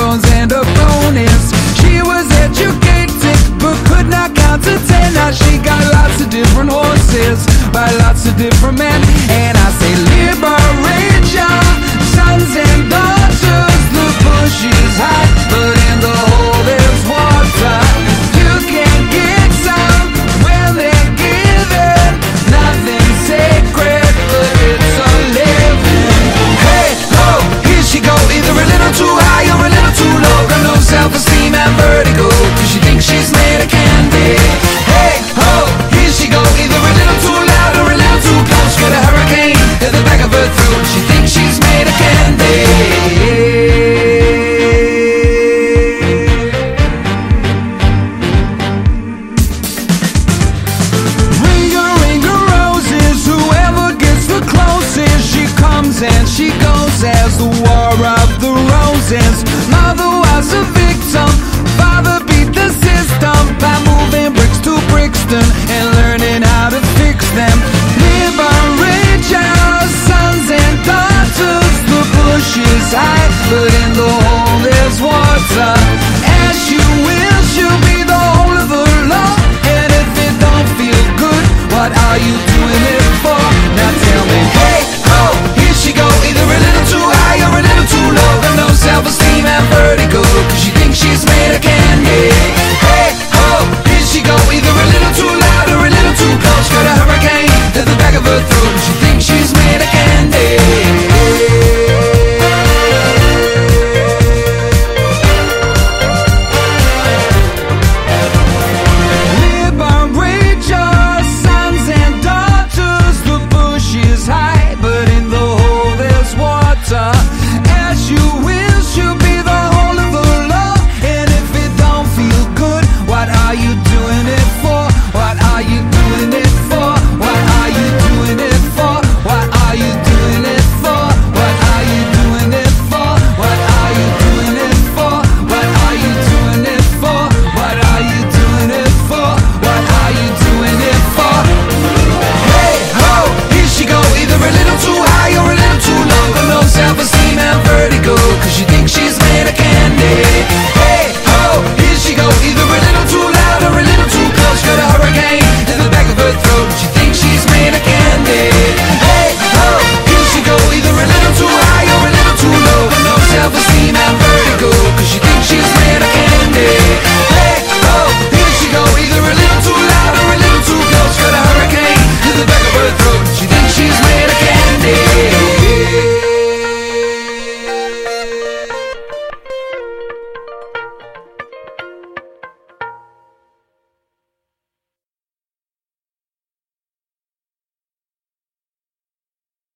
bones and a bonus. She was educated but could not count to ten. Now she got lots of different horses by lots of different men, and I say. What are you doing it for?